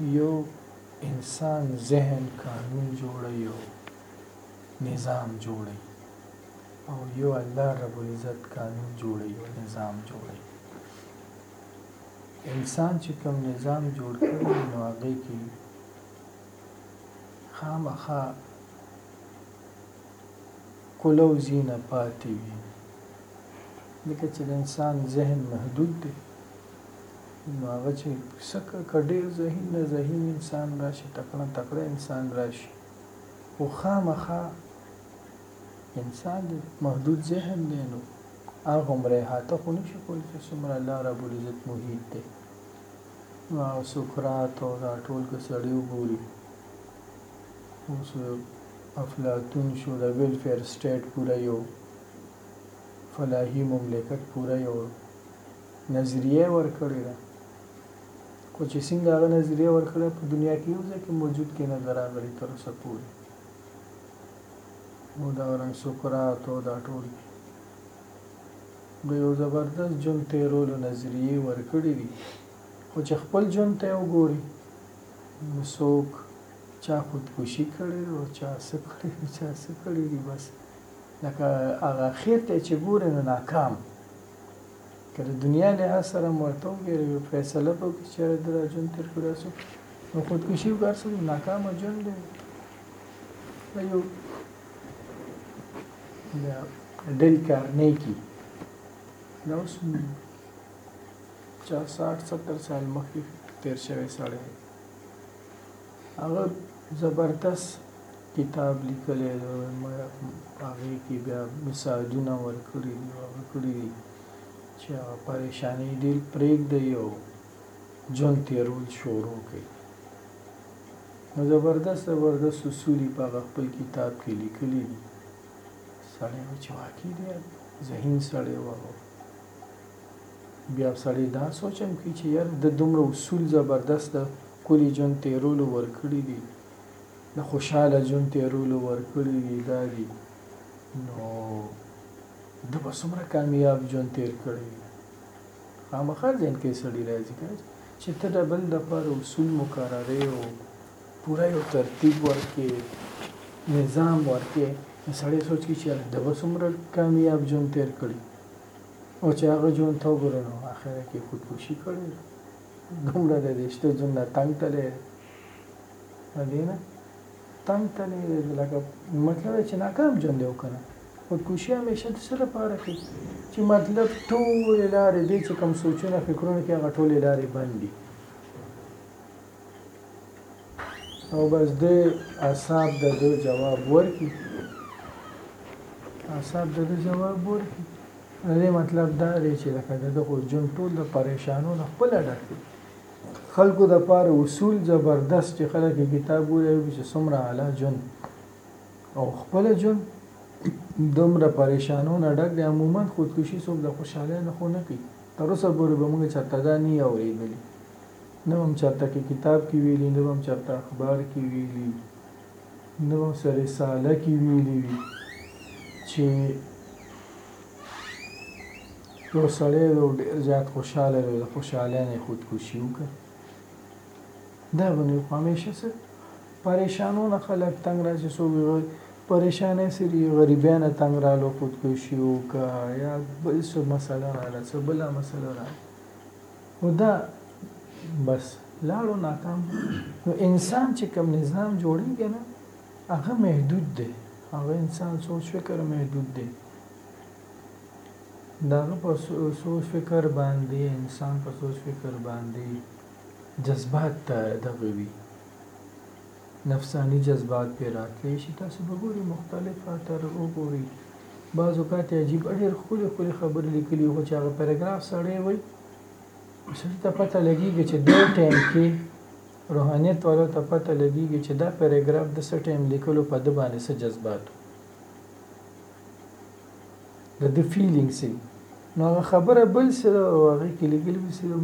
يو انسان ذهن قانون جوړي يو نظام جوړي او يو الله رب العزت قانون جوړي يو نظام جوړي انسان چې کوم نظام جوړ کړي نو هغه کې خامخا کولو ځینه پاتې وي ځکه چې د انسان ذهن محدود دی نو هغه چې سکه کډیر ذهین نه ذهین انسان راشي تکړه تکړه انسان راشي خو خامخا انسان دی محدود ذهن دی نو هغه عمره هاته خو نشي کولی چې څومره الله رب العزت محیط دی نو سقراط او دا ټول که سړی وګوري اوس افلاطون شو د ویلفیر سټیټ پوره یو فلاحي مملکت پوره یو نظریه ورکړی ده خو چې څنګه هغه نظریه ورکړی په دنیا کې یو ځای کې موجود کې نه دراغلی تر اوسه پورې نو دا رنګ سقراط او دا ټول د یو زبردست جون تیرولو نظریه ورکړی دي خو چې خپل جون ته وګوري نو څوک چا خودکشي کړې ده او چا څه کړي دي چا څه کړي دي بس لکه هغه اخیر ته چې ګورې نو ناکام که د دنیا لحاظ سره هم ورته وګورې یو فیصله به وکړي چېرې د دا ژوند تېر کړو داسې نو خودکشي وکړه هر څه ناکامه ژوند دی دا یو د ډیل کارنیکي دا اوس چا ساټ ستر سال مخکې تیر شوی سړی هغه زبردست کتاب لیکلی دی هغې کې بیا مثالونه ورکړي دي هغه کړي دي چې هغه پریشاني دې پرېږدئ او ژوند تېرول شروع کړئ نو زبردست زبردست اصول یې په هغه خپل کتاب کې لیکلي دي سړی و چې واقعي دی ذهین سړی و بیا سړی دا سوچ هم کوي چې یاره ده دومره اصول زبردست ده ښکلي ژوند تېرولو ورکړي دي د خوشحاله ژوند تېرولو ورکړي دي دا دي نو ده به څومره کامیاب ژوند تېر کړی وي خامخا ذهن کې سړی راځي که چې ته د بل دپاره اصول مقرروې او پوره یو ترتیب ورکې نظام ورکې نو سړی سوچ کی چې یاره ده به څومره کامیاب ژوند تیر کړي او چې هغه ژوند ته وګورې نو اخر کې خودکشي کړې دومره د دې شته ژوند نه تنګ تللی د دې نه تنګ تللی لکه مطلب چې ناکام ژوند دی وکړه خودکشي همیشه د څه لپاره کوي چې مطلب ټولې لارې دې چې کوم سوچونه فکرونه کې هغه ټولې لارې بند دي او بس دې اعصاب د دو جواب ورکي اعصاب د دو جواب ورکي دې مطلب دا دی چې لکه د دغه جون ټول د پریشانو نه خپل ډک دي خلکو د پاره اصول زبردست چې خلک کتاب ولري چې څومره اعلی جون او خپل جون دومره پریشانو نه ډک دی عموما خودکشي څوک د خوشاله نه خو نه کوي تر اوسه پورې به موږ چرته دا نه اوریدلی نه به هم چرته که کتاب کی ویلی نه به هم چرته اخبار کی ویلی نه به هم څه رساله کی ویلی وی چی یو سړی دی او ډیر زیات خوشاله دی د خوشالۍ نه خودکشي وکړه دا به نه خو همیشه څه پریشانونه خلک تنګ را چې څوک پریشانه سری غریبان تنګ را لو خودکشي وکړه یا بل څه مسله را لڅ بل مسله را او دا بس لاړو ناکام نو انسان چې کوم نظام جوړیږي نه هغه محدود دی هغه انسان سوچ فکر محدود دی دا په سوچ فکر باندې انسان په سوچ فکر باندې جذبات دغه وی نفساني جذبات پرې راتلی شي تاسو به ګوري مختلف اتر وګوري بعض اوقات عجیب ډېر خولي خولي خبرې لیکلي خو چې هغه پیراګراف سړی وي سړي ته پته لګیږي چې دې ټایم کې روحانیت والو ته پته لګیږي چې دا پیراګراف د څه ټایم لیکلو په د باندې څه جذبات د د فیلینګ سي نو هغه خبره بل سره او هغه کې لیکل سره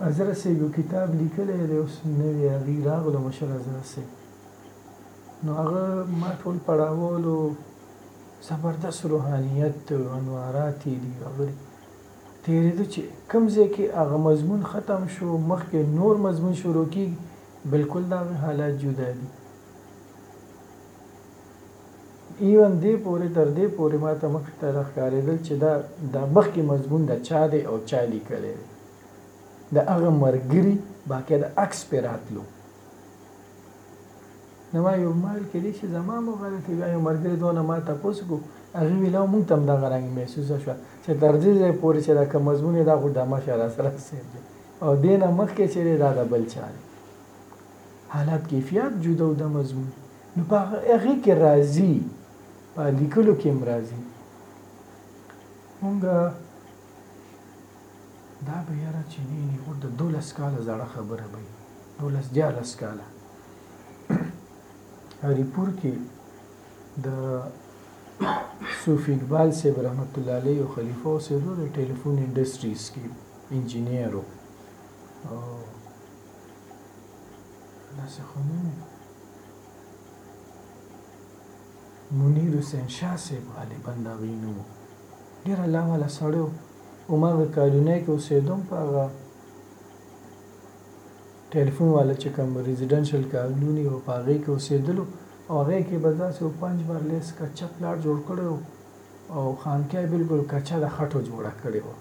حضرت صیب یو کتاب لیکلی دی اوس نوی هغه راغلو مشر حضرت صیب نو هغه ما ټول پړاولو زبردست روحانیت انوارات دي راغلي تیرې د چې کم ځای کې هغه مضمون ختم شو مخکې نور مضمون شروع کیږي بالکل دا حالات جدا دي ایون دې پورې تر دې پورې ما ته مخې ته راښکارېدل چې دا د مخکې مضمون د چا دی او چا لیکلی دی د هغه مرګري باقاعده عکس پې راتلو نو ما یو مال کېدی چې زما مو غلطي وي یو مرګري دونه ما تپوس کو هغه ویلو مونږ تم دغه رنګ محسوسه شو چې تر دې ځای پورې چې دا کوم مضمون دا خو د مشه را سره سیب دی او دینه مخکې چې دا د بل چا دی حالات کیفیت جدا او د مضمون نو په هغه کې راځي په لیکلو کې هم راځي مونږه دا به یاره چې نه نه ور د 12 کال زړه خبره به 12 14 کال هریپور کې د صوف اقبال صاحب رحمت الله علیه او خلیفہ او سیدو د ټلیفون انډستریز کې انجینیر او داسې خو نه وي منیر حسین شاه صاحب غالبا د هغوی نوم ډېر الله والا سړی و هماغه کالونه کې اوسېدم په هغه ټلیفون والا چې کوم ریزیډنشل کالوني و په هغې کې اوسېدلو او هغې کې به داسې و پنج بار لیس کچه پلاټ جوړ کړی و او خانکه یې بلکل کچه د خټو جوړه کړې وه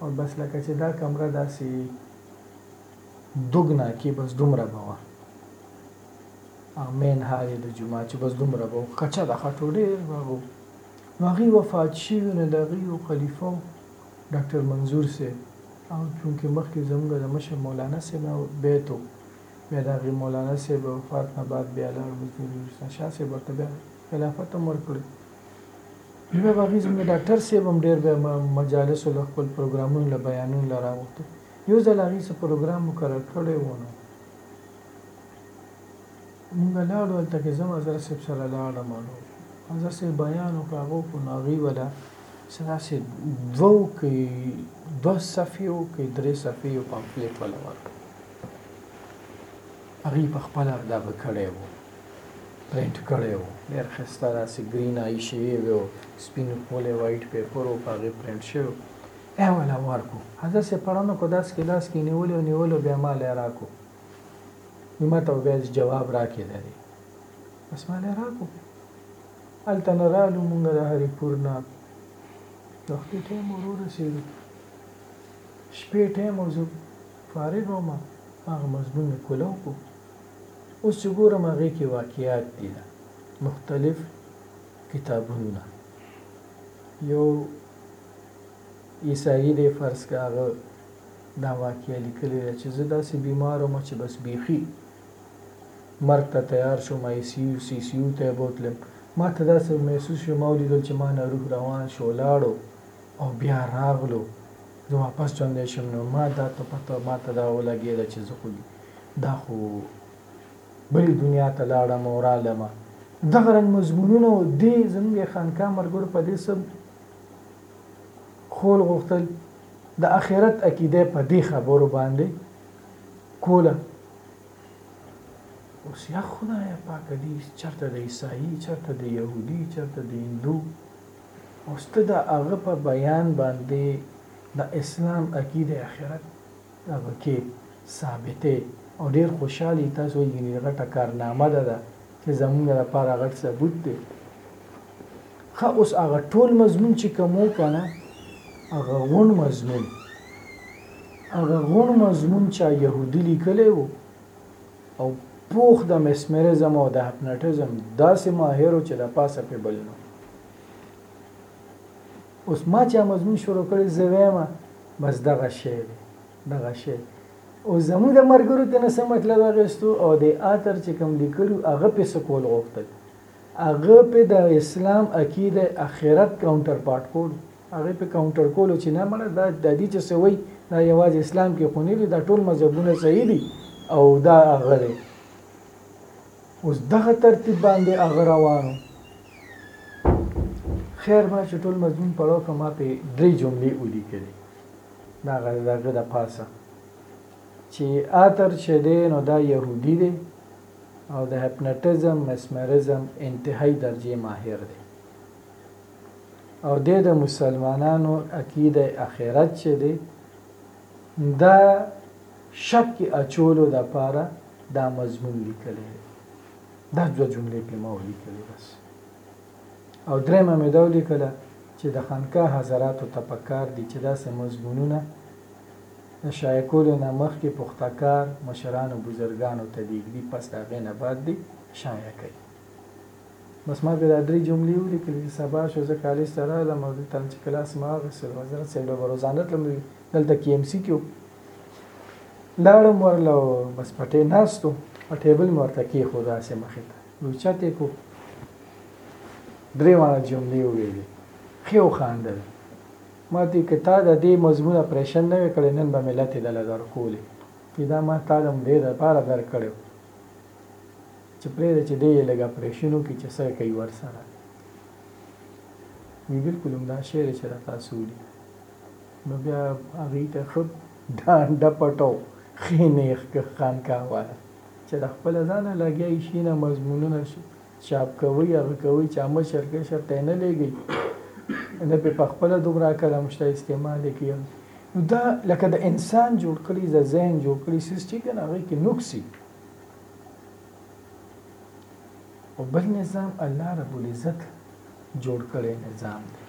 او بس لکه چې دا کمره داسې دګنا کی بس دومره به وه. امين هايي د جماعت چې بس دومره به وه کچه د خټو ډېر به وو نو هغوی وفات شوي نو د هغوی یو خلیفه و ډاکټر منظور صاحب او چونکې مخکې زموږ د مشر مولانا صاحب نه بیت و بیا د هغې مولانا صاحب وفات نه بعد بیا لاړ مزدور شاه صاحب ورته بیا خلافت هم ورکړ بیا به هغوی زموږ ډاکټر صاحب هم ډېر بیا مجالسو له خپل پروګرامونو له بیانونو له راوتو یو ځل هغوی څه پروګرام مقرر کړی و نو موږ لاړو هلته که زه معذر صاحب سره لاړم نو معذر صاحب بیان وکړ هغه وکړو نو هغوی ولا څه داسې دوه که دوه صفحې او که درې صفحې یو پامفلیټ ولا ورکړ هغوی په خپله دغه کړی و پرنټ کړی و ډېر ښایسته داسې ګرین آی شوی و سپین پولی وایټ پیپر و په هغې پرنټ شوی ای ولا وار کو حضرت صاحب پړانو کو داس کی لاس کی نیولی او نیولو بیا ما له راکو وی ما ته ویل جواب راکی دری بس ما له راکو الته نه رالو مونږ د هری پور نه د خپل ټیم ورو رسیدو شپې ټیم او زه فارغ وم هغه مضمون می کولو کو اوس چې ګورم هغه کې واقعیات دي مختلف کتابونه یو عیسایي دی فرض که هغه دا واقعه لیکلې ده چې زه داسې بیمار وم چې بس بیخي مرګ ته تیار شوم آی سی یو سی سی یو ته بوتلم ما ته داسې محسوس شو ما ولیدل چې ما نه روح روان شو لاړو او بیا راغلو زه واپس ژوندی شم نو ما دا ته پته ما ته دا ولګېده چې زه خو دا خو بلې دنیا ته لاړم او رالم دغه رنګ مضمونونه او دې زموږ خانکا مرګور په دې سب خول غوښتل د اخرت عقیده په دې خبرو باندې کوله اوس یا خدای پاک دې چرته د عیسائی چرته د يهودي چرته د هندو اوس ته د هغه په بیان باندې د اسلام عقیده اخرت رقیب ثابتې او ډیر خوشحال یی تاسو وجه ډیر غټه کارنامه ده دا چه زمونږ د پاره غټ ثبوت دی ښه اوس هغه ټول مضمون چې کوم کنه هغه غون مضمون هغه غون مضمون چا يهودي لیکلی وو او پوخ د مسمرزم او د هپنټزم داسې ماهر چې د پاسه په بلنو اوس ما چا مضمون شروع کړی زه ویم بس دغه شی دی دغه شی او زموږ د مرګرو ته نه څه مطلب اغېستو او د آتر چې کوم لیکلو هغه په څه کول غوښتل هغه په د اسلام عقیده اخرت کاونټر پارټ کول هغه په کاونټر کولو چې نه مړه دا د دې چې سوي دا یوازې اسلام کې خو نه دي دا ټول مذهبونه صحیح دي او دا هغه دی اوس دغه ترتیب باندې هغه روانو خیر ما چې ټول مضمون پړاو که ما پې درې جملې ولیکلې دا غره دا غره د پاسه چې آتر چې دی نو دا يهودي دی او د هپنټزم مسمرزم انتهایی درجه ماهر دی او د د مسلمانانو عقیده اخرت چې دی دا شک اچولو د پاره دا مضمون لیکلی دی دا دوه جملې پې ما ولیکلې بس او درېمه مې دا ولیکله چې د خانقاه حضراتو ته په کار دي چې داسې مضمونونه د شایع کولو نه مخکې پخته کار مشرانو بزرګانو ته لیږدي پس د هغې نه بعد دې شایع کوي بس ما پې دا درې جملې ولیکلې چې سبا شو زه کالج ته راغلم او دلته چې کلاس مې واخیستلو حضرت صاحب له به روزانه تلم دلته کې ایم سي کیو لاړم ورله بس پټې ناستو په ټیبل مې ورته کېښو داسې مخې ته یو چت یې کو درې واړه جملې وویلې ښې وخاندل ما ته که تا د دې مضمون اپریشن نه وی کړی نن به مې لتې دله درکولې چې دا ما تا د دې دپاره درکړی چې پرېږده چې دی یې لږ اپریشن وکړي چې څه کوي ورسره وی بلکل همدا شی دی چې را تاسو ولیکه نو بیا هغوی ته ښه ډانډه پټو ښې نېښ که خانکاهوال چې له خپله ځانه لګیا یی شي نه مضمونونه چاپ کوی هغه کوی چا مشر کشر ته یې نه لېږی نه پرې پخپله دومره عقل هم شته استعمال یې کړي نو دا لکه د انسان جوړ کړي د ذهن جوړ کړي څیز چې کنه هغه کې نقص وي او بل نظام الله رب العزت جوړ کړی نظام دی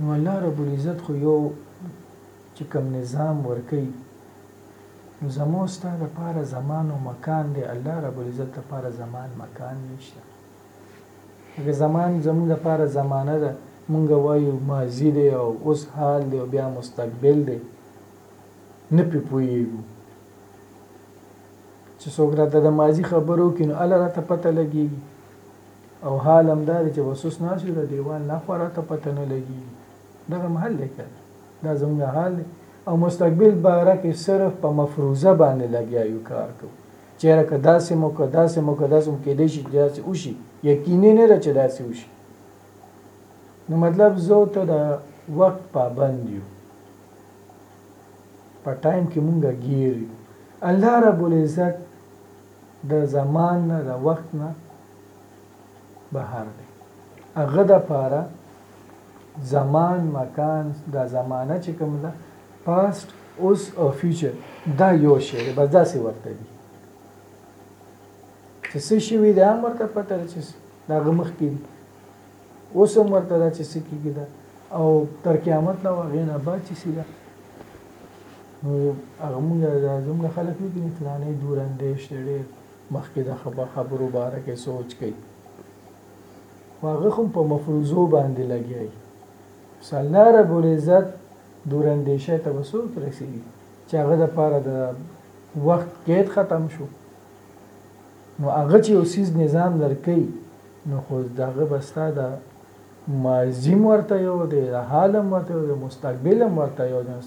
نو الله رب العزت خو يو چې کوم نظام ورکوي نو زما او ستا لپاره زمان او مکان دی الله رب العزت لپاره زمان مکان نشته هغه زمان زموږ لپاره زمانه ده مونږ وایو ماضی دی او اوس حال دی او بیا مستقبل دی نه پې پوهېږو چې څوک راته د ماضي خبرو کې نو الله راته پته لګېږي او حال هم دا دی چې بس اوس ناست یو د دیوال نه خو راته پته نه لګي دغه محل دی که دا زموږ حال دی او مستقبل باره کې صرف په مفروضه باندې لګیا یو کار کوو چېرې که داسې مو که داسې مو که داسې مو کېدای شي چې داسې وشي یقیني نه ده چې داسې وشي نو مطلب زه او ته د وخت پابند یو په ټایم کې مونږ ګیر یو الله رب العزت د زمان نه د وخت نه بهر دی هغه د پاره زمان مکان دا زمانه چې کوم ده پاست اوس او فیوچر دا یو شی دی بس داسې ورته دي چې څه شوي دی هم ورته پته ده چې د هغه مخکې دي اوس هم ورته ده چې څه کېږي ده او تر قیامت نه هغې نه بعد چې څه ده نو هغه مونږ زموږ خلک وي چې فلانې دوراندیش دی ډېر مخکې د خبرو باره کې سوچ کوي خو هغه هم په مفروضو باندې لګیای الله رب العزت دوراندیشه ته وسوک رسیږي چې هغه د پاره د وخت قید ختم شو نو هغه چې اوسیز نظام لرکې نو خو دغه بستا د ماضی ورته یو دی د حال ورته یو دی مستقبل ورته یو دی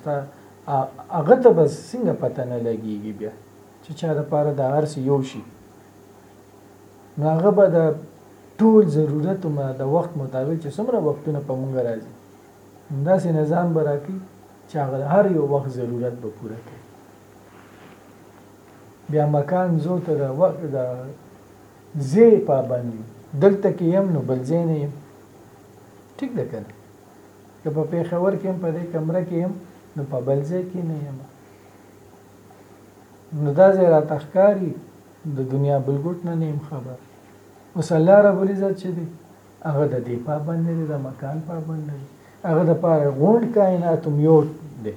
هغه ته بس څنګه پته نه لګیږي بیا چې چا د پاره دا هر څه یو شي نو هغه به د ټول ضرورتونه د وخت مطابق چې څومره وختونه په مونږ راځي همداسې نظام به راکړي چې هغه هر یو وخت ضرورت به پوره کړي بیا مکان زو ته د وخت د زی پابند دلته کې يم نو بل ځای نه يم ټیک ده کنه که په پیښور کې هم په دې کمره کې يم نو په بل ځای کې نه يم نو دا ځای راته ښکاري د دنیا بل ګوټ نه نه یم خبر اوس الله رب العزت چې دی هغه د دې پابند نه دی د مکان پابند نه دی هغه د پاره غونډ کائنات هم یو دی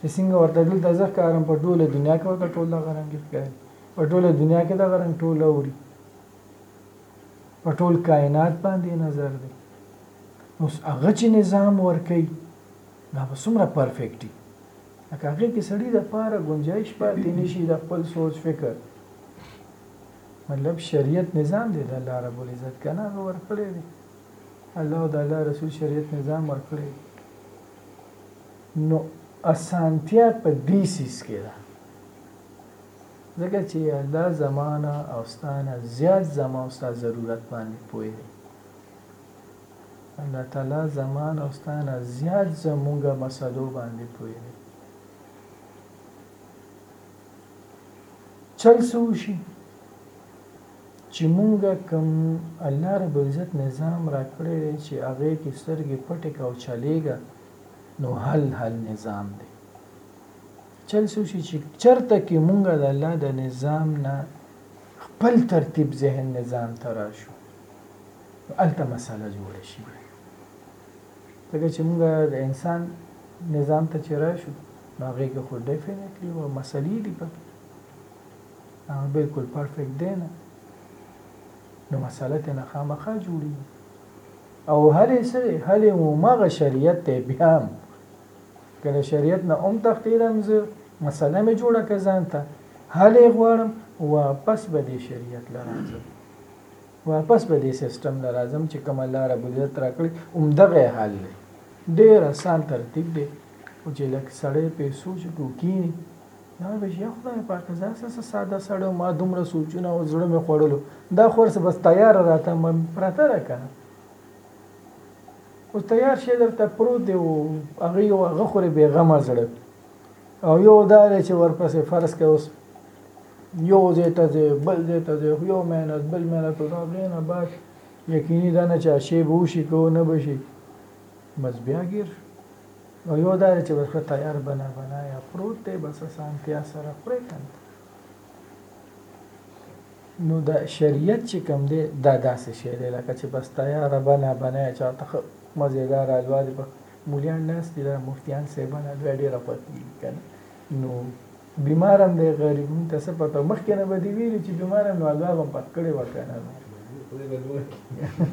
چې څنګه ورته دلته زه ښکارم په ټوله دنیا کې ورته ټول دغه رنګ ښکاري په ټوله دنیا کې دغه رنګ ټول اوري په ټول کائنات باندې نظر دی اوس هغه چې نظام ورکي دا به څومره پرفیکټ وي لکه هغې کې سړي دپاره ګنجایش پاتې نه شي د خپل سوچ فکر مطلب شریعت نظام دی د الله رب العزت که نه هغه ورکړی دی الله او د الله رسول شریعت نظام ورکړی دی نو اسانتیا په دې سیس کې ده ځکه چې الله زمانه او ستانه زیات زما او ستا ضرورت باندې پوهېږي الله تعالی زمان او ستا نه زیات زمونږ مسلو باندې پوی دی چل څه وشي چې مونږه کم الله رب العزت نظام را کړی دی چې هغه کې سترګې پټې کا او چلېږه نو حل حل نظام دی چل څه وشي چې چرته کې مونږه د الله د نظام نه خپل ترتیب ذهن نظام تراشو هلته مساله جوړه شي ځکه چې موږ د انسان نظام ته چې راشو نو هغې کې خو ډیفینټلی و مسلې دي پکې هغه بالکل پرفیکټ دی نه نو مسله ته نه خامخا جوړي او هلې سره هلې ومغه شریعت ته بیا هم کله شریعت نه ام تختیدم زه مسله مې جوړه که ځان ته هلې غواړم واپس به دې شریعت لرم واپس به دې سیستم له راځم چې کومه لاره به درته راکړي همدغه یې حال دی ډېر اسان ترتیب دی خو چې لږ سړی پرې سوچ وکړي وکیني دا به یا خدای پاکه زه څه ساده سړی ما دومره سوچونه او زړه مې خوړلو دا خو څه بس تیار راته من پرته ده که نه اوس تیار شی درته پروت دی او هغه یو هغه خورې بېغمه زړه او یو دا دی چې ورپسې فرض کړئ اوس یو ځای ته ځې بل ځای ته ځې یو محنت بل محنت او دا بیا نه باش یقیني دا نه چې شی به وشي که نه به شي بس بیا ګیر او یو دا دی چې بس تیار بنا بنا یا پروت دی بس اسانتیا سره خورې که نو دا شریعت چې کوم دی دا داسې شی دی لکه چې بس تیاره بنا بنا چاته ښه مزېداره الوا دې په مولیان ناست دي دا مفتیان صاحبانه بیا ډېر غوت دي کنه نو بیمار هم دی غریب هم ته څه پته مخکې نه به دې ویلي چې بیمار هم نو الله به پک کړی و که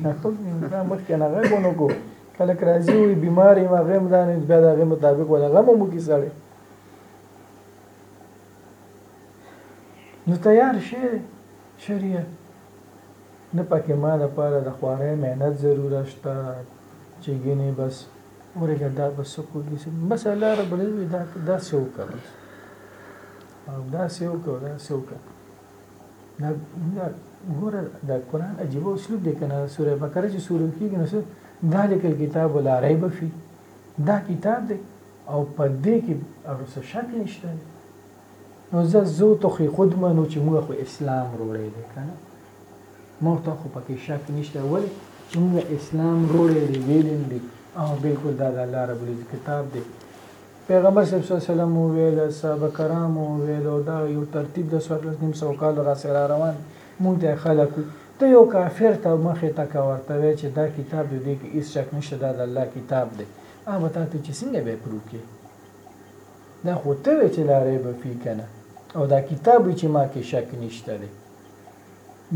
نه خو انسان مخکې نه غږ ونه کو خلک راځي وي بیمار یم هغه هم ځان بیا د هغې مطابق ولا غم هم وکړي سړی نو تیار شي شریعه نه پکې ما لپاره د خوارۍ محنت ضروره شته چې ګنې بس ورګه دا په سکو دي بس الله رب العزت دا دا سو کا بس او دا سو کا دا سو کا دا دا ګوره دا قران عجیب اسلوب دی کنه سوره بقره چې شروع کیږي نو ذالک الكتاب لا ریب فی دا کتاب دی او په دې کې هغه څه شک نشته نو زه زو ته خو خود منو چې موږ خو اسلام روړی دی کنه موږ ته خو پکې شک نشته ولې چې موږ اسلام روړی دی ویلیم دی او بالکل دا د الله رب العزت کتاب دی پیغمبر صلی الله علیه وسلم ویل صحابه کرام ویل او دا یو ترتیب د سوال نیم سو کال را سره روان مونږ ته خلک ته یو کافر ته مخه تا کا ورته وی چې دا کتاب دې کې هیڅ شک نشته دا د الله کتاب دی هغه ته چې څنګه به پروکې نه خو ته وې چې لا ریب فی کنه او دا کتاب وی چې ما کې شک نشته دی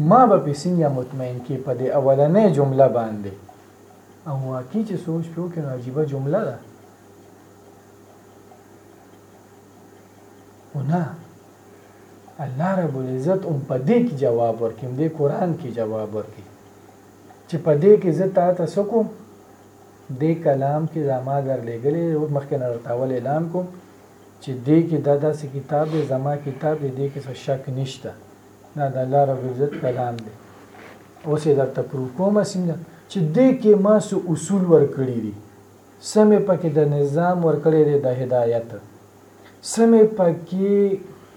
ما به پې سنګه مطمئن کې په دې اولنې جمله باندې او واقعي چې سوچ پې وکړو عجیبه جمله ده خو نه الله رب العزت هم په دې کې جواب ورکړي هم دې قرآن کې جواب ورکړي چې په دې کې زه تا ته څه کوم دې کلام کې دا ما در لېږلې دې اوس مخکې نه درته اول اعلان کوم چې دې کې دا داسې کتاب دې زما کتاب دې دې کې څه شک نشته دا د الله رب العزت کلام دې اوس یې درته پروف کوم څنګه چې دې کې ما سو اصول ورکړي دي سمې پکې د نظام ورکړي دي د هدایت سمې پکې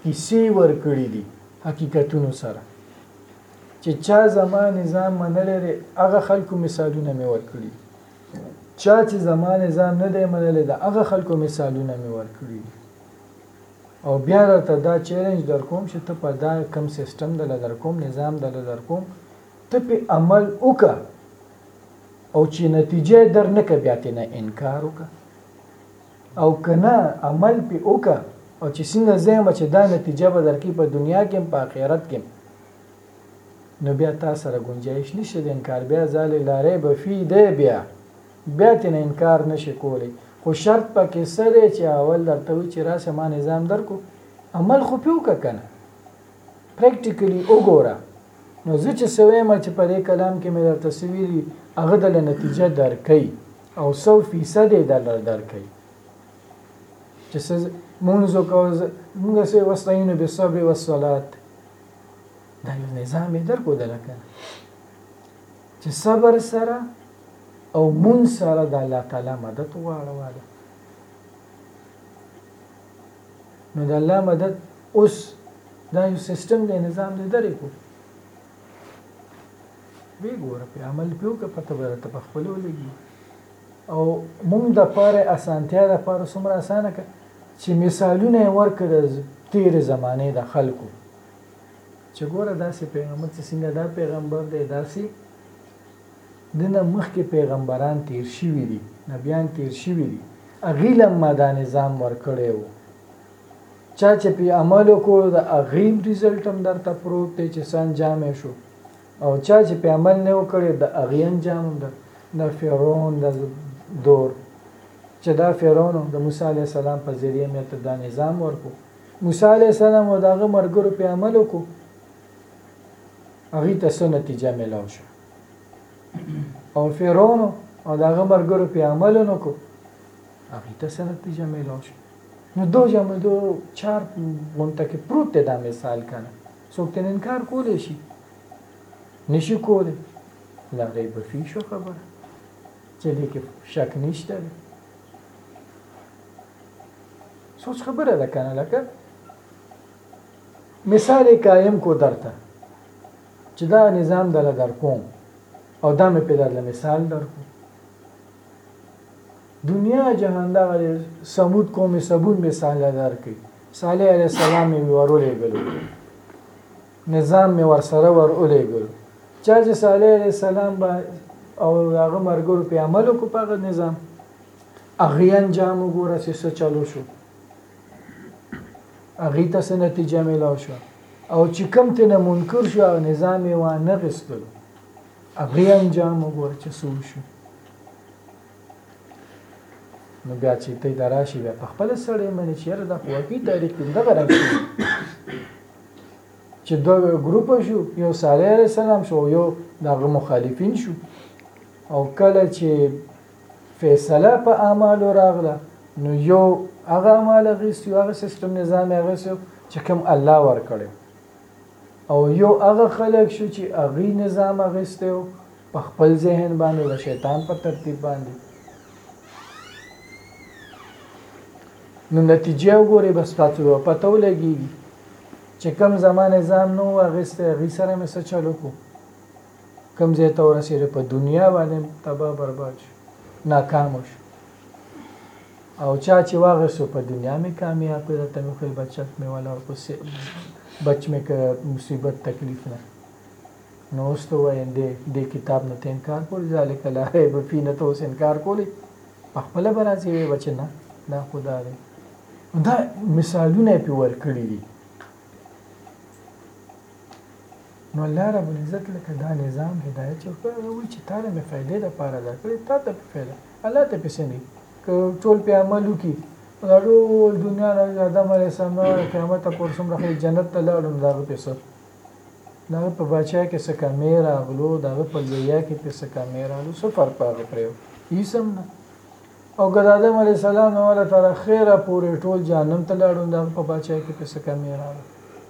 کیسې ورکړي دي حقیقتونو سره چې چا زما نظام منلی دی هغه خلکو مثالونه مې ورکړي دي چا چې زما نظام نه دی منلی د هغه خلکو مثالونه مې ورکړي دي او بیا درته دا چیلنج در کوم چې ته په دا کم سیستم د لدر کوم نظام د لدر کوم ته په عمل وکه او چې نتیجه در نه که بیا نه انکار وکه او کنه عمل په وکه او چې څنګه زه ما چې دا نتیجه به درکې په دنیا کې په آخرت کې نو بیا تا سره ګنجایش نشته د انکار بیا ځالې لارې به فی دی بیا بیا تین انکار نشي کولی خو شرط پکې څه دی چې اول درته وي چې راسه ما نظام درکو عمل خو پې وکړه که نه پریکټیکلي وګوره نو زه چې څه وایم چې په دې کلام کې مې درته څه ویلي هغه دله نتیجه درکوي او څو فیصد یې دله درکوي چې څه مونځ وکړو مونږ سه واستعینو بالصبر والصلات دا یو نظام یې درکو ده لکه چې صبر سره او مونږ سره د الله تعالی مدد غواړو نو د الله مدد اوس دا یو سیستم دی نظام دی درې کو وی ګوره په عمل پیو که پته به راته په خپل ولګي او مونږ د پاره اسانتیا د پاره سمره اسانه ک چې مثالونه ورکړ تیر زمانه د خلکو چې ګوره داسې پیغمبر چې څنګه دا پیغمبر دی داسې دنه مخکې پیغمبران تیر شوي دي نبیان تیر شوي دي اغیلم ما دا نظام ورکړی وو چا چې په عملو کو د اغیم رزلټ هم درته پروت دی چې سان جامې شو او چا چې پې عمل نه وکړي د هغې انجام هم د د فرعون د دور چې دا فرعون د موسی علی السلام په ذریعه مې ته دا نظام ورکو موسی علی السلام او داغه مرګرو په عمل وکړو هغه ته څه نتیجه ملاو شو او فرعون او داغه مرګرو په عمل نکو هغه ته څه نتیجه ملاو شو نو دو جمع دو چار غونټه کې پروت دی دا مثال کنه څوک ترې انکار کولی شي نشي کولی لا ریب فی شو خبره چې دې کې شک نشته دی سوچ خبره ده کنه لکه مثال قائم کو درته چې دا نظام دل در کوم او دا مې په درله مثال در کوم دنیا جهان دا سمود قوم سبون مثال در کوي صالح علیه السلام مې ورولېږلو نظام مې ورسره ورولېږلو چا چې صالح علیه السلام به او هغه مرګرو په عمل وکړو په هغه نظام هغه انجام وګوره چې څه چلو شو هغه ته څه نتیجه ملاو شو او چې کم ته نه منکر شو او نظام یې وانه غستلو هغه انجام وګوره چې څه وشو نو بیا چې ته دا راشي بیا په خپل سړی منې چې یاره دا خو واقعي تحریک دی دغه رنګ چې دوه ګروپه شو یو صالح علیه السلام شو یو د هغه مخالفین شو او کله چې فیصله په اعمالو راغله نو یو هغه اعمال غیستي هغه سیستم نظام هغه چې کوم الله ورکړي او يو هغه خلک شو چي هغوی نظام اخيستی وو په خپل ذهن باندې د شيطان په ترتيب باندې نو نتیجه وګوري بس تاسو په پته ولګيږي چې کم زمانه نظام نو واغسته غي سره مې څه چلو کو کم زه ته ورسېره په دنیا باندې تبا برباد شو ناکام شو او چا چې واغسو په دنیا مې کامیاب کړ ته مې خو بچت مې ولا او پسې بچ مې که مصیبت تکلیف نه نو اوس ته وایم دې دې کتاب نه ته انکار کول ذالک لا ریب فی نه ته اوس انکار کولی په خپل برازي وي بچ نه دا خدا دی دا مثالونه په ور کړی دي نو الله رب العزت لکه دا نظام هدایت چې ورکړی هغه وایي چې تا له مې فایدې دپاره درکړی تا ته پې فایده الله ته پسې نه که ټول پې عمل وکړي دا ټول دنیا نه آدم علیه السلام نه قیامته پورې څومره ښه جنت ته لاړو نو د هغه پې څه د هغه په باچا کې څه کمې راغلو د هغه په لویا کې پې څه کمې راغلو څه فرق په هغه پرې هیڅ هم نه او که د آدم علیه السلام نه واله تر اخره پورې ټول جهنم ته لاړو نو د هغه په پاچاهۍ کې پرې څه کمی راغی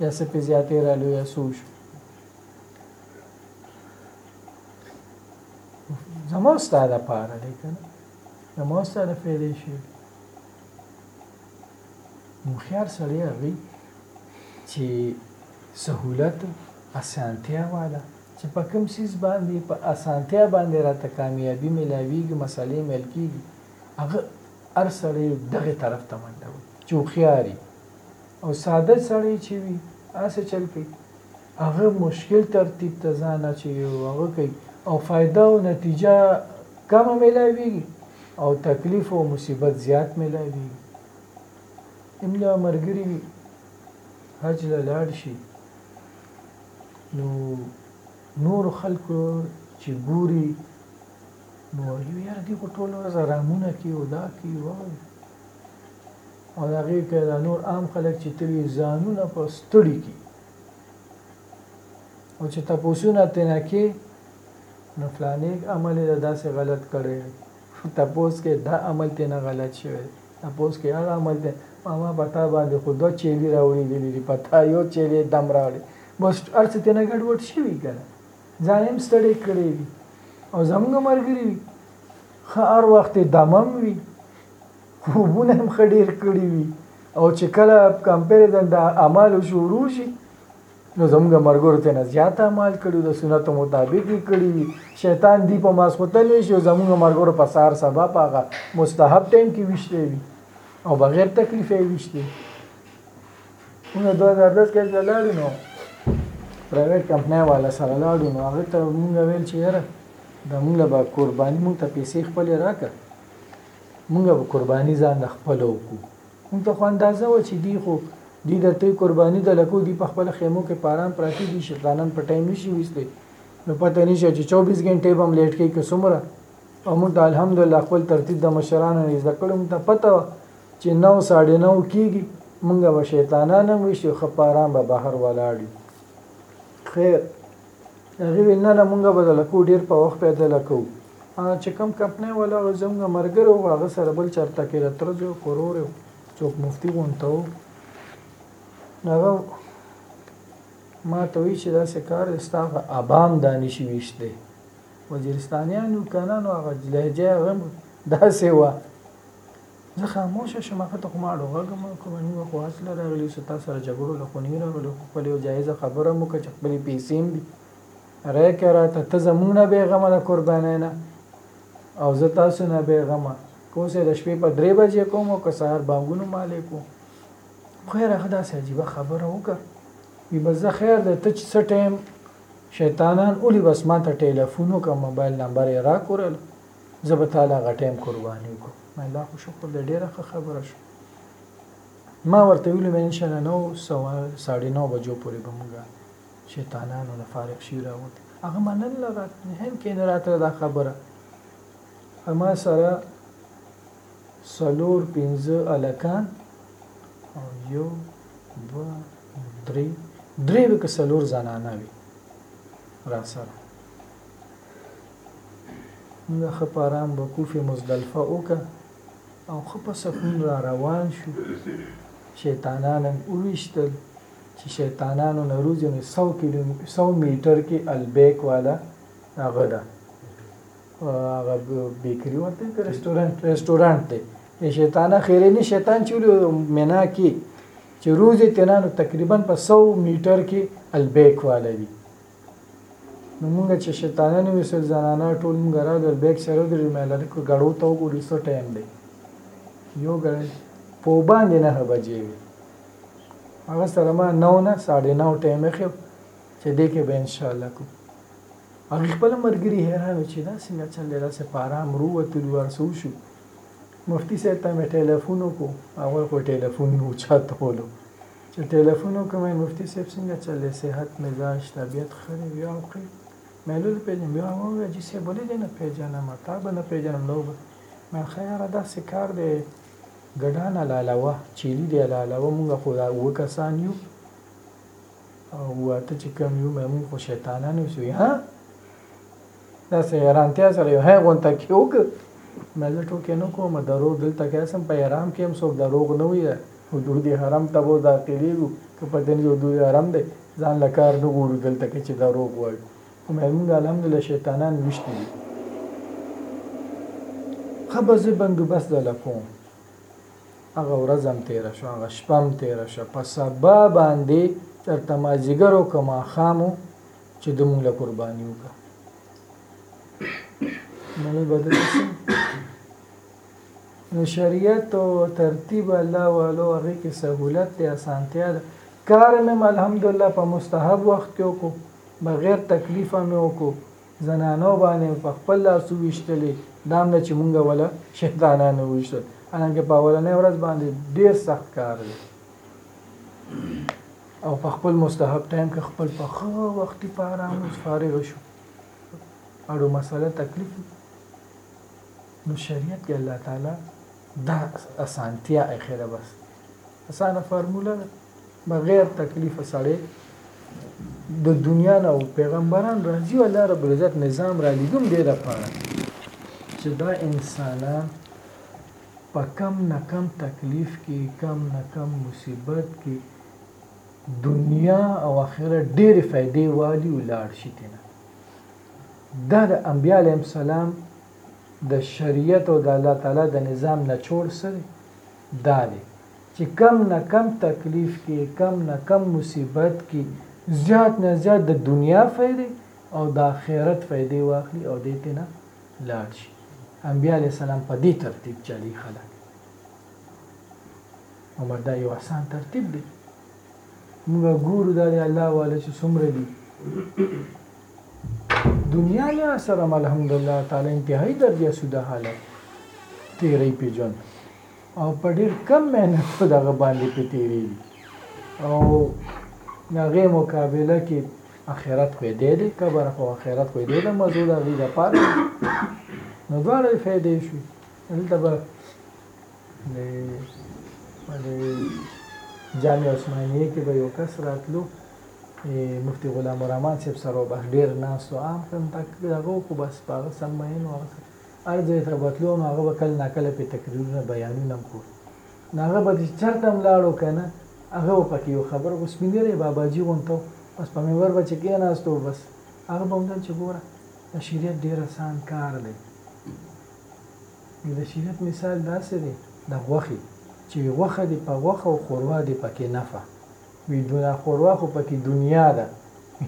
یا څه پرې زیاتې رالو یا څه وشو زما ستا د پاره دی که نه زما ستا د فایدې شي هوښیار سړی هغوی چې سهولت اسانتیا والا چې په کوم څیز باندې په اسانتیا باندې راته کامیابي ملاویږي مسالې میل کیږي هغه هر سړی دغه طرف ته منډه وهي چې هوښیاري او ساده سړی چې وي هسې چل کوي هغه مشکل ترتیب ته ځان اچوي او هغه کوي او فایده او نتیجه کمه ملاویږي او تکلیف او مصیبت زیات ملاویږي املا مرګري وي حج لاړ شي نو نور خلکو چې ګوري نو وایي یاره دې خو ټوله ورځ ارامونه کوي او دا کوي او هغه او د هغې که دا نور عام خلک چې تلي ځانونه په ستړي کړي او چې تپوسونه ترېنه کې نو فلانې عمل یې داسې غلط کړی تپوس کې دا عمل ترېنه غلط شوی دی دا پوځ کې هغه عمل دی ماما په تا باندې خو دوه چيلي راوړيدلي دي په تا يو چيلي دم راوړي بس هر څه تنه ګډ وډ شوي کنه ځان هم ستړي کړي دي او زمونږ مرګري وي خار وخت دمم وي خوبونه هم خډیر کړی وي او چې کله کمپیریزن د اعمالو شروع شي نو زموږ مرګورو ته نه زیات اعمال کړي د سنت مطابق کړي وي شیطان دی په ماسخوتن ویش او زموږ مرګورو په سار سبا پاغه مستحب ټیم کې وشته وي او بغیر تکلیف یې وشته موږ 2010 کې چې لاړو نو پرایویټ کمپنۍ والا سره لاړو نو هغه ته موږ ویل چې یاره دا موږ له به قرباني موږ ته پیسې خپلې راکړه موږ به قرباني ځان له خپله وکړو هم ته خو اندازه وه چی دی خو دی درته قربانی ده لکو دی په خپل خیمو کی په ارام پراتی دی شیطانان په ټایم نشی ویستلی نو پته نشی چی چوبیس ګنټی به هم لیټ کیی که څومره او مونږ ته الحمدالله خپل ترتیب د مشرانو نه زده کړو مونږ ته پته وه چی نو ساډه نو کیږی مونږ به شیطانان هم ویشتی او ښه په ارام به بهر ولاړ یو خیر هغې وې نه نه مونږ به دله کو ډیر په وخت بیا دله کو هغه چې کم کمپنی والا هغه زمونږ مرګره و هغه سره بل چرته کې د ترځ یو کورور یو څوک مفتی غونته و هغه ما ته وی چې دا سه کار ستا ابام دانشي ویشت دی وزیرستانیانو کنانو هغه لهجه غم دا سه و زه خاموشه شوم، هغه ته خو ما اړ وغږم او که ونه وه خو اس له راغلي یو ستا سره جګړو له خونې راغلي یو خو خپله یو جایزه خبره مو که چې خپلې پیسې هم دي راکه راته ته زمونږ نه بې غمه د قربانۍ نه او زه تاسو نه بې غمه که اوس د شپې په درې بجې کوم او که سهار بانګونو مالې کوم خیر هغه داسې عجیبه خبره وکړه وی بس زه خیر دی ته چې څه ټایم شیطانان اولی بس ما ته ټیلیفون وکړه موبایل نمبر یې راکړل زه به تعالی غټیم قرباني کو الله خو شکر دې ډیره ښه خبره شو ما ورته ویل مې ان شاء الله نو سو ساړې نو بجو پورې به موږ شیطانانو نه فارغ شي راوت هغه منل نه رات نه هم کې نه راتره دا خبره اما سره سلور پنځه الکان او یو دو درې درې وک سلور زنانه وي را سره مونږ ښه په ارام وقوف مزدلفه وکړ او ښه په سکون را روان شو شیطانان هم وویشتل چې شیطانانو نه روزي نو سو کیلو سو میټر کې البیک والا هغه ده هغه بیکري ورته که رستورانت رستورانت دی د شیطانه خیرې نه شیطان چې مینا کې چې روزي تنانو تقریبا په سو میټر کې البیک والا وي نو مونږ چه شیطانه نه وی سل زنانه ټول مونږ را در بیک سره ودریږو میلر که ګړو ته وګوری څه ټایم دی یو ګړی په باندې نه بجې وی هغه سره ما نو نه ساډه نو ټایم خو چې دې کې به ان شاء الله کو هغه خپل مرګري حیران چې دا څنګه چل دی دا سه پارام رو وتل ورسو شو مفتی صاحب ته مې ټلیفون وکړو اول خو ټلیفون مو چاته ولو چه ټیلفون وکم مفتی صاحب څنګه چل دی صحت مزاج طبیعت ښه دی بیا وقی محلول پیژنم بیا ما وویل جی صاحب ولې دې نه پیژنم تا به نه پیژنم نو به ما ښه یاره داسې کار دی ګډان حلالوه چیلي دی حلالوه مونږ خو دا اووه کسان یو او اته چې کوم یو مونږ خو شیطانان یو ها داسې حیرانتیا سره یو هغه غونته کې وکړ مې زه ټوکې نه کوم دروغ دلته کې اسم په حرام کې هم څوک دروغ نه وي حدود حرم ته به داخلېږو که په دې حدود حرم دی ځان له کار نه غوړو دلته کې چې دروغ وایو خو مې موږ الحمدلله شیطانان وشتي دي ښه به زه بندوبست دله کوم هغه ورځ هم تېره شوه هغه شپه هم تېره شوه په سبا باندې تر تمازیګر او که ماښام چې د موږ له قرباني وکړه مله بدل نو شریعت او ترتیب الله والو هغه کې سہولت ته اسانتیا ده کار مې الحمدلله په مستحب وخت کې وکړو بغیر تکلیف مې وکړو زنانو باندې په خپل لاس وشتلې دام نه چې مونږه ولا شیطانانو وشتل انکه په اولنې ورځ باندې ډیر سخت کار دی او په خپل مستحب ټایم کې خپل په خو وخت په آرام او فارغ شو اړو مسله تکلیف نو شریعت کې الله تعالی دا اسانتیا اخره بس اسانه فرموله بغیر تکلیف سره د دنیا نه او پیغمبران راځي او الله رب العزت نظام را لګم دې د پاره چې دا انسانان په کم نه کم تکلیف کې کم نه کم مصیبت کې دنیا او آخرت ډېرې فائدې والي او لاړ شي تینا دا د انبیاء علیهم السلام د شریعت او د الله تعالی د نظام نچوړ سره دا دی چې کم نه کم تکلیف کې کم نه کم مصیبت کې زیات نه زیات د دنیا فائدې او د آخرت فائدې واخلي او دې تینا لاړ شي انبياء عليه السلام په دې ترتيب چلي خلک عمر دا یو آسان ترتیب دی موږ ګورو دا دی الله والا چې څومره دي دنیا نه سره الحمدلله تعالی انتهایی درجه سوده حالت تیرې پیجن او په ډیر کم محنت په دغه باندې په تیریږي او هغه مقابله کې اخرت خو دې دې کبر خو اخرت خو دې د مزو د غي د پاره نو دواړه فائدې شو دلته به د د جامع عثمانیه کې به یو کس راتلو مفتی غلام الرحمن صاحب سره به ډیر ناس او عام خلک دغه خو بس پاغه سمین ورسره هر ځای ته به تلو نو هغه به کله نا کله پرې تقریرونه بیانونه هم کول نو هغه به چې چرته هم لاړو که نه هغه به پکې یو خبر خو سپین ږیری بابا جي غونته و بس په منبر به چې کېناست و بس هغه به هم دل چې ګوره د شریعت ډېر اسان کار دی نو د شریعت مثال داسې دی د غوښې چې غوښه دې په غوښه او خوروا دې پکې نفع وي دونه خوروا خو پکې دنیا ده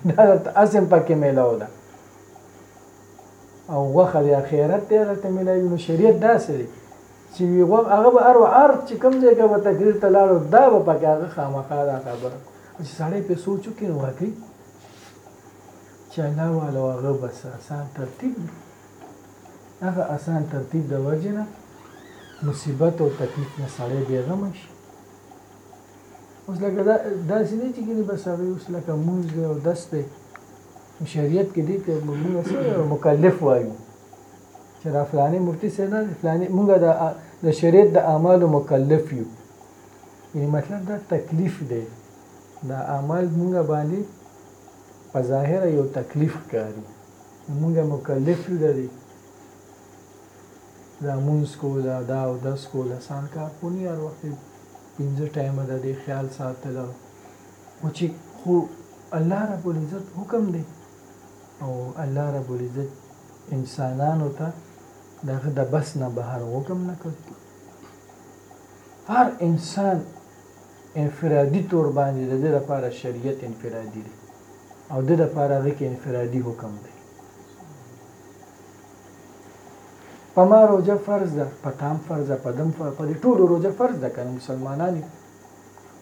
دا درته اسم پکې میلاو ده او غوښه دی اخیرت دی هلته ملاوي نو شریعت داسې دی چې وي غوښ هغه به هر عرض چې کوم ځای کې به تقریر ته لاړو دا به پکې هغه خامخا دا خبره چې سړی په سوچ وکړي نو واقعي چې الله والا هغه بس آسان ترتیب دی هغه آسان ترتیب د وجه نه مصیبت او تکلیف نه سړی بیغمه شي اوس لکه دا داسې نه چې ګنې بس هغه اوس لکه مونځ دی او دس دی په شریعت کې دي ته موږ مکلف وایو چې دا فلانه مفتی سره نه فلانه موږ د د شریعت د اعمالو مکلف یو یعنی مطلب دا تکلیف دی دا اعمال موږ باندې په ظاهر یو تکلیف کاری موږ مکلف یو دی دا مونږ کو دا دا او داس کو لسان کار کو نه هر وخت پنځه ټایمه د دې خیال ساتل خو چی خو الله رب العزت حکم دی او الله رب العزت انسانانو ته د هغه د بس نه بهر حکم نه کوي هر انسان انفرادي تور باندې د دې لپاره شریعت انفرادي دی او د دې لپاره هغه کې انفرادي حکم دی په ما روزه فرض ده په تام فرض ده په دم فرض په دې ټولو روزه فرض ده کنه مسلمانانو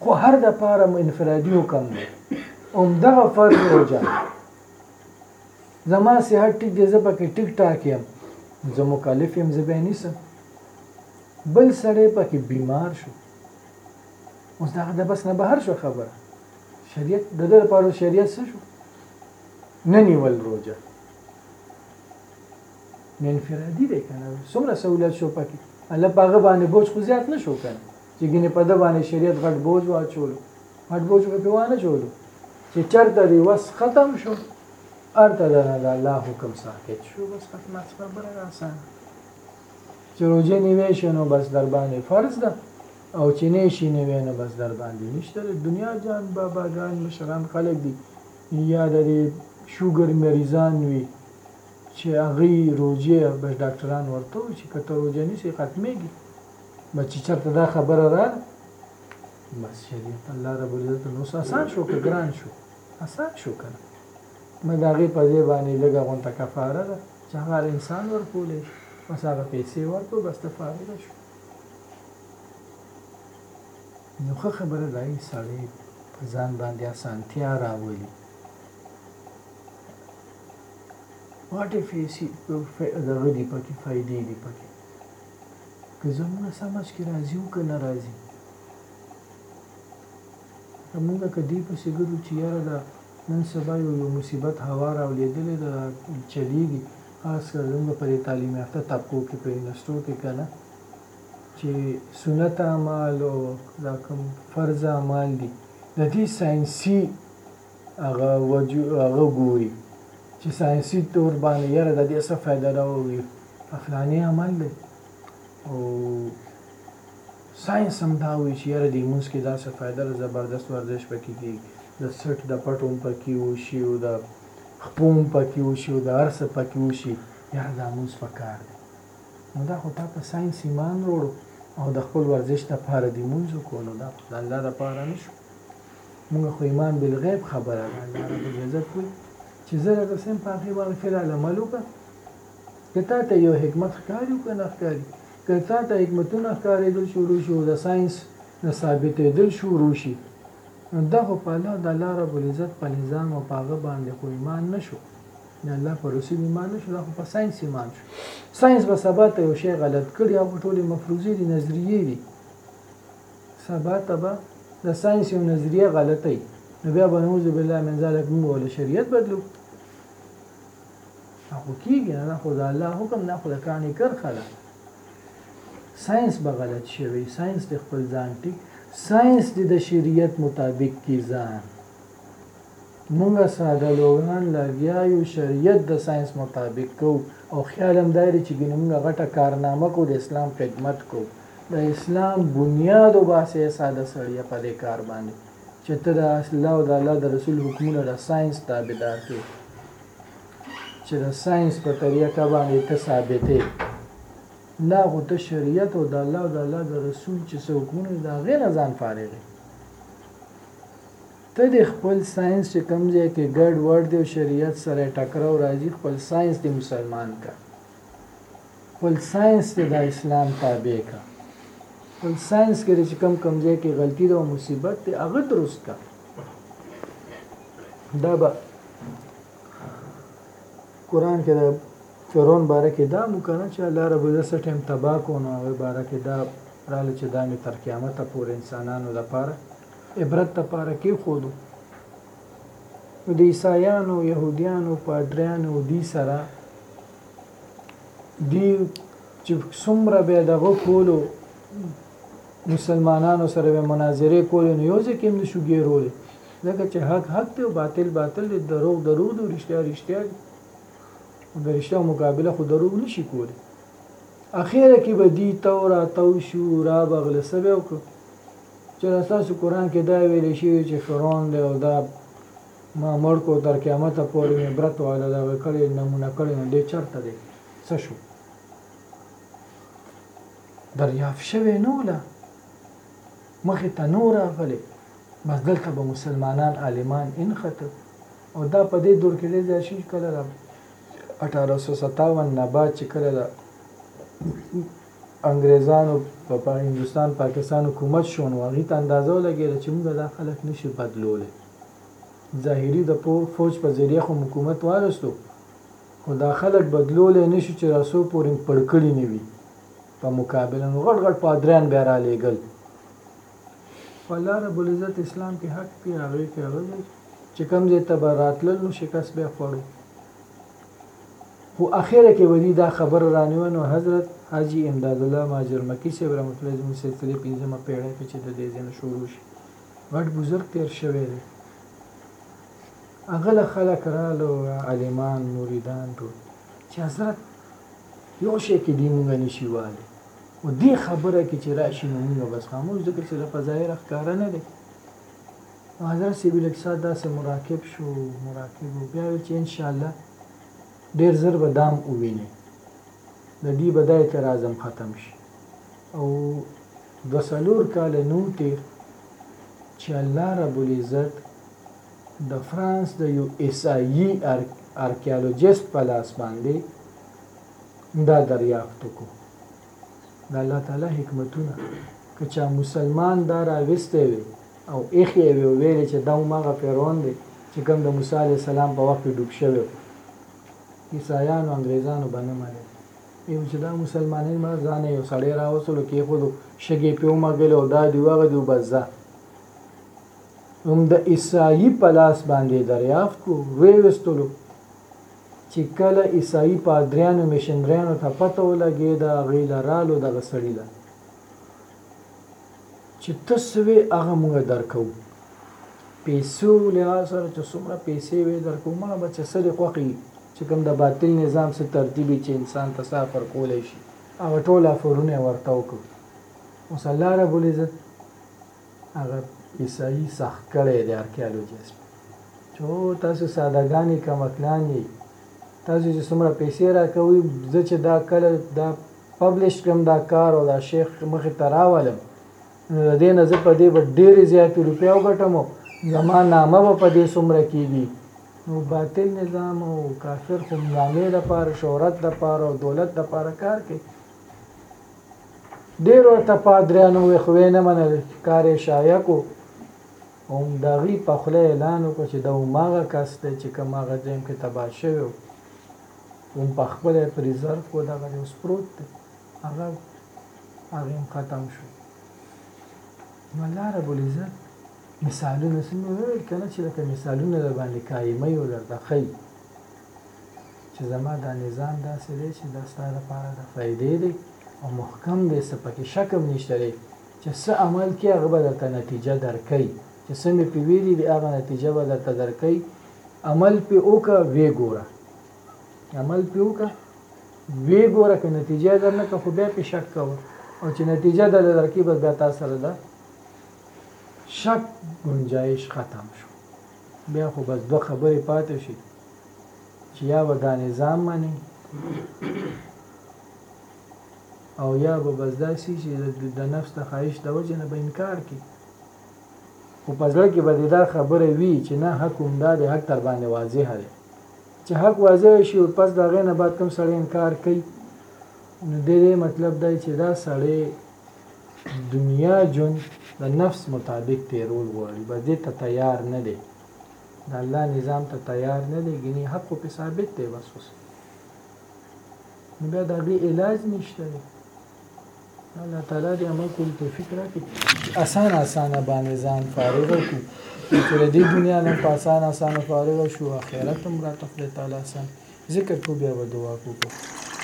خو هر د پاره مو انفرادي حکم دی هم دغه فرض روژه زما صحت ټیک دی زه پکې ټیک ټاک یم زه مکلف یم زه به نیسم بل سړی پکې بیمار شو اوس دغه د بس نه بهر شو خبره شریعت د دې لپاره شریعت څه شو نه نیول روژه نه انفرادي دی کنه څومره سہولت شو پکې الله پاغه باندې بوج خو زیات نشو کنه چې ګینې په ده باندې شریعت غټ بوج واچولو غټ بوج په پی وانه چولو چې چرته دی وس ختم شو ارته ده نه ده الله حکم ساکت شو بس ختم اس خبره آسان چې روزه نیوې شو نو بس در باندې فرض ده او چې نه شي نیوې نو بس در باندې نشته دنیا جان بابا ګان مشران خلک دي یا د شوګر مریضان وي چې هغه روزه بس ډاکټران ورته چې کته روزه نشي ختميږي بس چې چرته دا خبره را بس شریعت الله رب العزت نو آسان شو که ګران شو آسان شو کنه مې دا غي په ځای باندې لګه غونټه کفاره ده چې هغه انسان ورکولې بس هغه پیسې ورکو بس ته فارغ شو نو خو خبره ده یې سړی په ځان باندې اسانتیا راولي واټ فیسی دغه دی پکې فائدې دی پکې که زمونږ سمج کې راځي او که نه راځي ځکه مونږ که دې پسې ګرځو چې یاره دا نن سبا یو یو مصیبت هوا راولېدلې ده چلیږي خاص کر زمونږ په دې تعلیم یافته طبقو کې په یونیورسټو کې که نه چې سنت اعمال او دا کوم فرض اعمال دي د دې ساینسي هغه ګوري چي ساينسي طور باندي ياره د دې څه فايده ده او عقلاني عمل دی او ساينس هم دا وي چي ياره دې مونږ کې دا څه فايده ده زبردست ورزش پکې کیږي د سټ د پټوم پکې وشي او د خپوم پکې وشي او د هر څه پکې وشي یاره دا مونږ په کار دی نو دا خو تا په ساينس ایمان وروړو او د خپل ورزش لپاره دې مونږ وکړو نو دا د الله لپاره نه شو موږ خو ایمان بالغیب خبره ده الله رب العزت وي چې زه راته سم په هغې باندې فعل عمل وکړه که تا ته یو حکمت ښکاري او که نه ښکاري که تا ته حکمتونه ښکارېدل شروع شي او د ساینس نه ثابتېدل شروع شي نو دا خو په الله د الله رب العزت په نظام او په هغه باندې خو ایمان نه شو د الله په رسول ایمان نه شو دا خو په ساینس ایمان شو ساینس به سبا ته یو شی غلط کړي او ټولې مفروضې دي نظریې دي سبا ته به د ساینس یو نظریه غلطه وي نو بیا به نعوذ بالله من ذلک موږ ول شریعت بدلو خو کیږي نه خو دا الله حکم نه خو کاني کرخه ده ساينس به غلط شوی ساينس د خپل ځان ټیک ساينس د شریعت مطابق کی ځان مونږه ساده لوګان لګیا یو شریعت د ساينس مطابق کو او خیال هم دایره چې ګنې مونږه غټه کارنامه کو د اسلام خدمت کو د اسلام بنیاد وباسه ای ساده سړیه په دې کار باندې چې ته د الله او د الله د رسول حکمونه د ساينس تابعدار کې چې د ساينس په طریقه باندې ته ثابتې نه خو ته شریعت او د الله د الله د رسول چې څوکونه دا غیر ځان فارغ ته د خپل ساينس چې کمزې کې ګډ وړ دی او شریعت سره ټکراو راځي خپل ساينس دی مسلمان کا خپل ساینس دې دا اسلام تابع کا خپل ساینس کې چې کم کم ځای کې غلطي ده او مصیبت دی هغه درست کا دا به قران کې د فرعون باره کې دا مو کنه چې الله رب عزت سره ټیم تبا کو نو هغه باره کې دا رااله چې دا می تر قیامت پورې انسانانو لپاره عبرت لپاره کې خودو نو د عیسایانو، یهودیانو، پادریانو او دوی سره دوی چې څومره به دغه کولو مسلمانانو سره به مناظره کولې نو یو ځکه هم نشو ګیرولې ځکه چې حق حق دی او باطل باطل دی دروغ دروغ دی رښتیا رښتیا دی د رښتیا مقابله خو دروغ نشي کولی اخیره کې به دی تورا تو شو را بغله سبه وکړو چې دا ستاسو قرآن کې دا ویل شوي چې فرعون دی او دا ما مړ کو تر قیامته پورې مې برت وعده دغه کړې نمونه کړې نو دی چرته دی څه شو دریاف شوی نو له مخې ته نو راغلی بس دلته به مسلمانان عالمان انخته او دا په دې دور کې ډېر زیات شي کله را 1857 نه بعد چې کله دا انګریزانو په هندوستان پاکستان حکومت شو نو هغوی ته اندازه ولګیده چې موږ دا خلک نه شي بدلولی ظاهري د فوج په ذریعه خو حکومت واغستو خو دا خلک بدلولی نه شو چې راسو پورې پړکړي نه وي په مقابل نو غټ غټ پادریان بیا را لېږل الله رب العزت اسلام کې حق دی هغه کې هغه چې کوم ځای ته به راتلل نو شکست بیا خوړو خو اخره کې به دي دا خبره رانیوه نو حضرت حاجي امداد الله مهاجر مکي صاحب رحمت الله زموږ سلسلې پنځمه پیړۍ کې چې د دې ځای نه شروع شي غټ بزرګ تیر شوی دی هغه له خلک رالو عالمان مریدان ټول چې حضرت یو شی کې دی مونږ نشي والی او دې خبره کې چې راشي نو مونږ بس خاموش ځکه چې له فضایل ښکاره نه دی حضرت سیبیل اقتصاد داسې مراقب شو مراقب و بیا چې ان شاء الله ډېر زر به دام ووینې له دي به دا اعتراض هم ختم شي او دوه څلور کاله نو تیر چې الله رب العزت د فرانس د یو ایسایی ارکیالوجیست په لاس باندې دا دریافت کو د الله تعالی حکمتونه که چا مسلمان دا راوسته وي او ايښې يې وې او ويل يې چې دا هماغه فرعون دی چې کوم د موسی عليه السلام په وخت کې ډوب شوی و. عيسايانو، انګرېزانو، به نه منل. يو چې دا مسلمانان مړه ځانه يو سړی راوستلو کېښودو، شګې يې پرې ومږلې او دا دی او هغه دی او بس ځه. هم د عيسايي په لاس باندې يې دريافت کړو، ويې وستلو. چې کله عيسايي پادريانو، مشنريانو ته پته ولګېده، هغوی له رالو دغه سړي له. چې ته څه وې هغه موږ درکو پیسو لحاظ سره چې څومره پیسې وې درکو موږ به چې سره خوخي چې کوم د باطل نظام سره ترتیبي چې انسان ته سفر کولای شي هغه ټول افرونه ورته وکړو اوس الله رب العزت هغه عیسائی سخت کړی دی ارکیالوجیست چې تاسو سادهګانې کمکلان یې تاسو چې څومره پیسې راکوي زه چې دا کله دا پبلش کړم دا کار او دا شیخ مخې ته راولم نو د دې نه زه په دې به ډېرې زیاتې روپۍ وګټم او زما نامه به په دې څومره کېږي نو باطل نظام او کافر خو نامې لپاره شهرت لپاره او دولت لپاره کار کوي ډېر ورته پادریانو وې خو نه منل کار یې شایع کو هم د هغوی په خوله اعلان وکړو چې د هماغه کس دی چې کوم هغه ځای کې تباه شوی هم په خپل په ریزرف کو دغه یو سپروت دی هغه هغه ختم شو نو الله رب العزت مثالونه سمې وویل کنه چې لکه مثالونه د باندې قائمه یو درته خی چې زما دا نظام داسې دی چې دا ستاسو لپاره د فائدې دی او محکم دی څه پکې شک هم نشته دی چې څه عمل کې هغه به درته نتیجه درکوي چې څه مې پې ویلي دي هغه نتیجه به درته درکوي عمل پې وکړه وې ګوره عمل پې وکړه وی ګوره که نتیجه در نه که خو بیا په شک کوه او چې نتیجه در درکې بس بیا تاسو سره ده شک گنجایش ختم شو بیا خو بس دوه خبرې پاتې شي چې یا به دا نظام مني او یا به بس داسې چې د نفس د خواهش د وجه نه به انکار کوي خو په زړه کې به دې دا خبره وي چې نه حق همدا دی حق در باندې واضح دی چې حق واضح شي او پس دا غینه بعد کوم سړی انکار کوي نو دې مطلب دی چې دا سړی دنیا جون د نفس مطابق تیرول غواړي بس دې ته تیار نه دی د الله نظام ته تیار نه دی ګني حق په ثابت دی بس اوس نو بیا د دې علاج نشته دی الله تعالی دې عمل کول توفیق راکړي چې اسانه اسانه باندې ځان فارغ کړو چې د دې دنیا نه په اسانه اسانه فارغ شو آخرت هم راته خدای تعالی سم ذکر کو بیا به دعا کوو